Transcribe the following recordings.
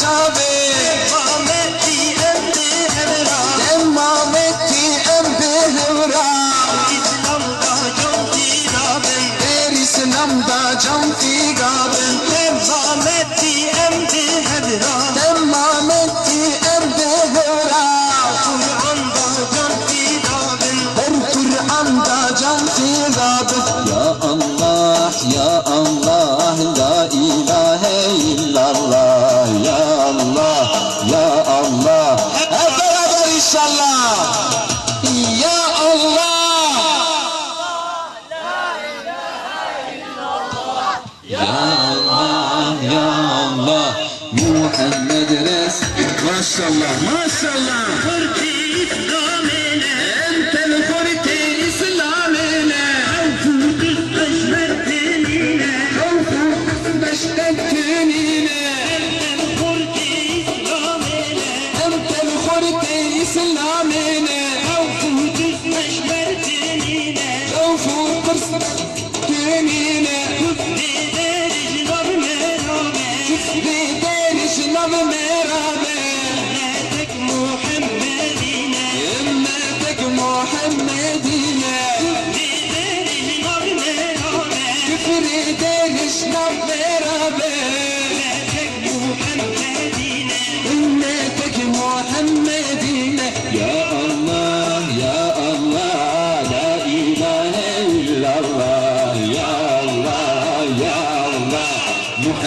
شابه قامتي أنت هبرا إمامتي ام بهورا İslam da canti rabin تیری سلام دا جان فی گابن قامتي أنت هبرا إمامتي ام بهورا Kur'an da canti rabin در قرآن دا جان فی گابن یا الله یا الله. Allah, ya Allah. Hep beraber inşallah. Ya Allah. Ya Allah, ya Allah. Muhammed Res. Maşallah, maşallah. Fırtı. Nabmerame Küfri deriş nav merabe. Tek Muhammedine Ümmetek Muhammedine. Küfri deriş nabmerame Küfri deriş nav merabe. Tek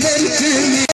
judgment in